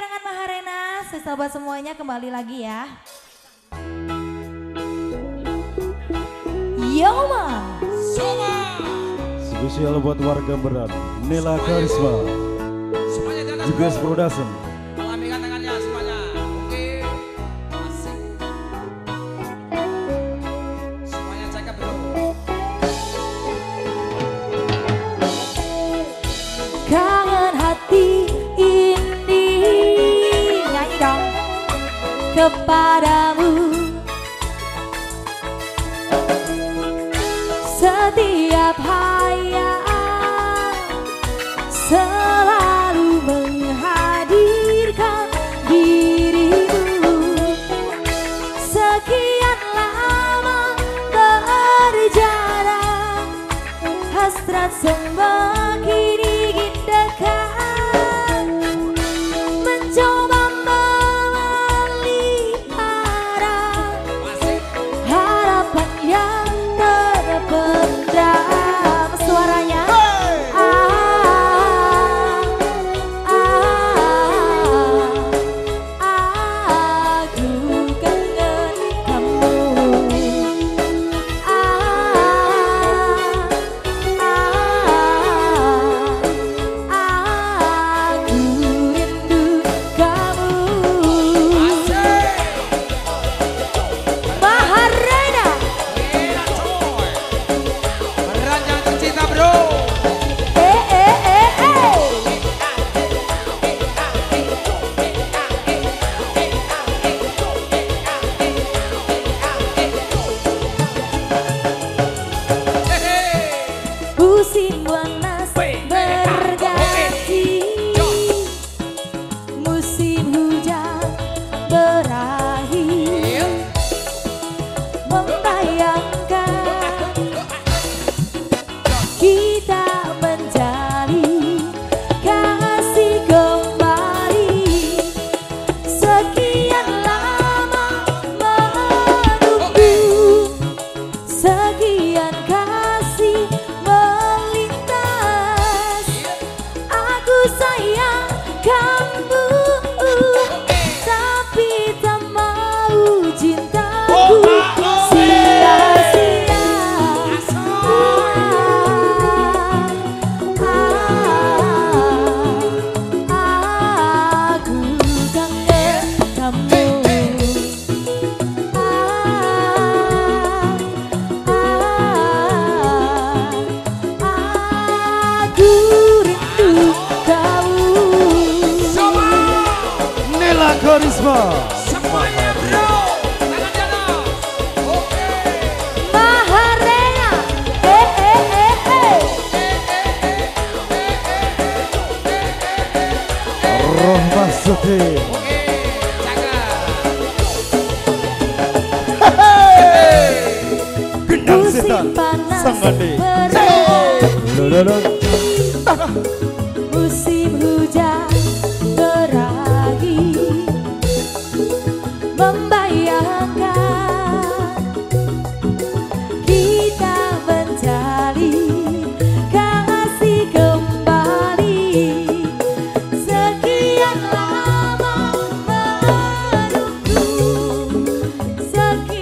barengan Maharena, sahabat semuanya kembali lagi ya. Yoma. Soma. Spesial buat warga berat, Nela Karisma, bro. Production. Kepadamu. Setiap hayal 我。Cintaku sia-sia Aku kangen kamu Aku rindu kamu Soma. Nela Karisma. Semuanya Roh Masuti. Oke. Gendang setan. Musim panas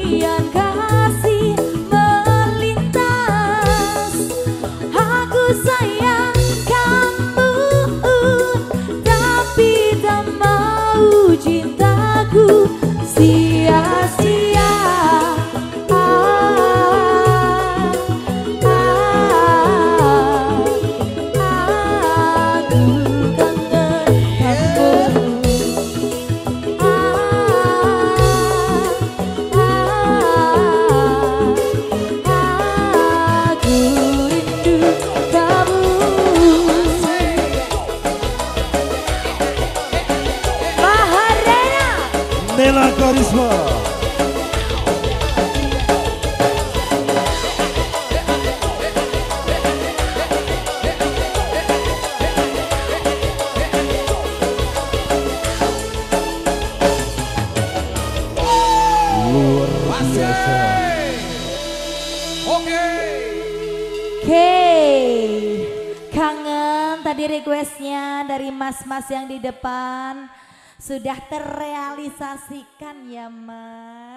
Sekian kasih biasa. Oke. Oke Kangen tadi requestnya dari mas-mas yang di depan sudah terrealisasikan ya Mas.